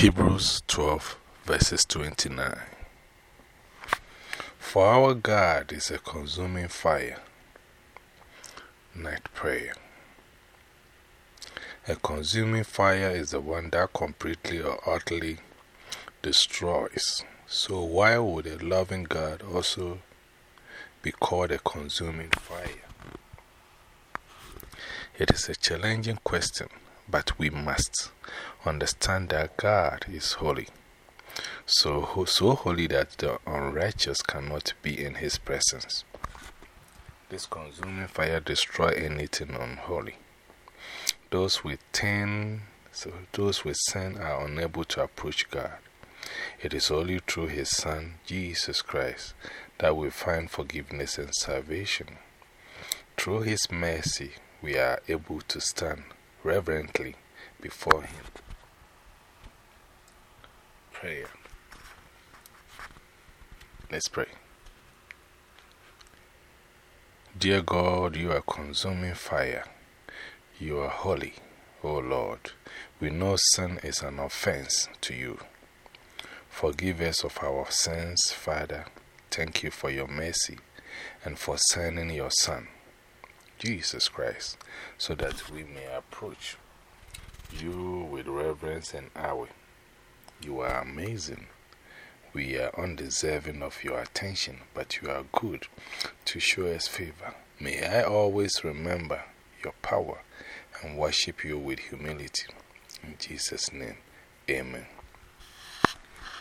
Hebrews 12, verses 29. For our God is a consuming fire. Night prayer. A consuming fire is the one that completely or utterly destroys. So, why would a loving God also be called a consuming fire? It is a challenging question, but we must understand that God is holy. So, so holy that the unrighteous cannot be in His presence. This consuming fire destroys anything unholy. Those with sin, those with sin are unable to approach God. It is only through His Son, Jesus Christ, that we find forgiveness and salvation. Through His mercy, we are able to stand reverently before Him. Prayer. Let's pray. Dear God, you are consuming fire. You are holy, O Lord. We know sin is an offense to you. Forgive us of our sins, Father. Thank you for your mercy and for sending your Son, Jesus Christ, so that we may approach you with reverence and awe. You are amazing. We are undeserving of your attention, but you are good to show us favor. May I always remember your power and worship you with humility. In Jesus' name, Amen.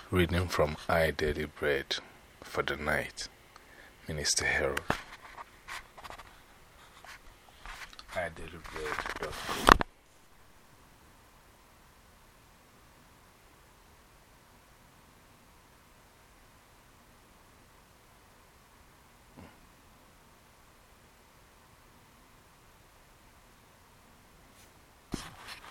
Reading from I Daily Bread for the Night, Minister Harold. I Daily Bread.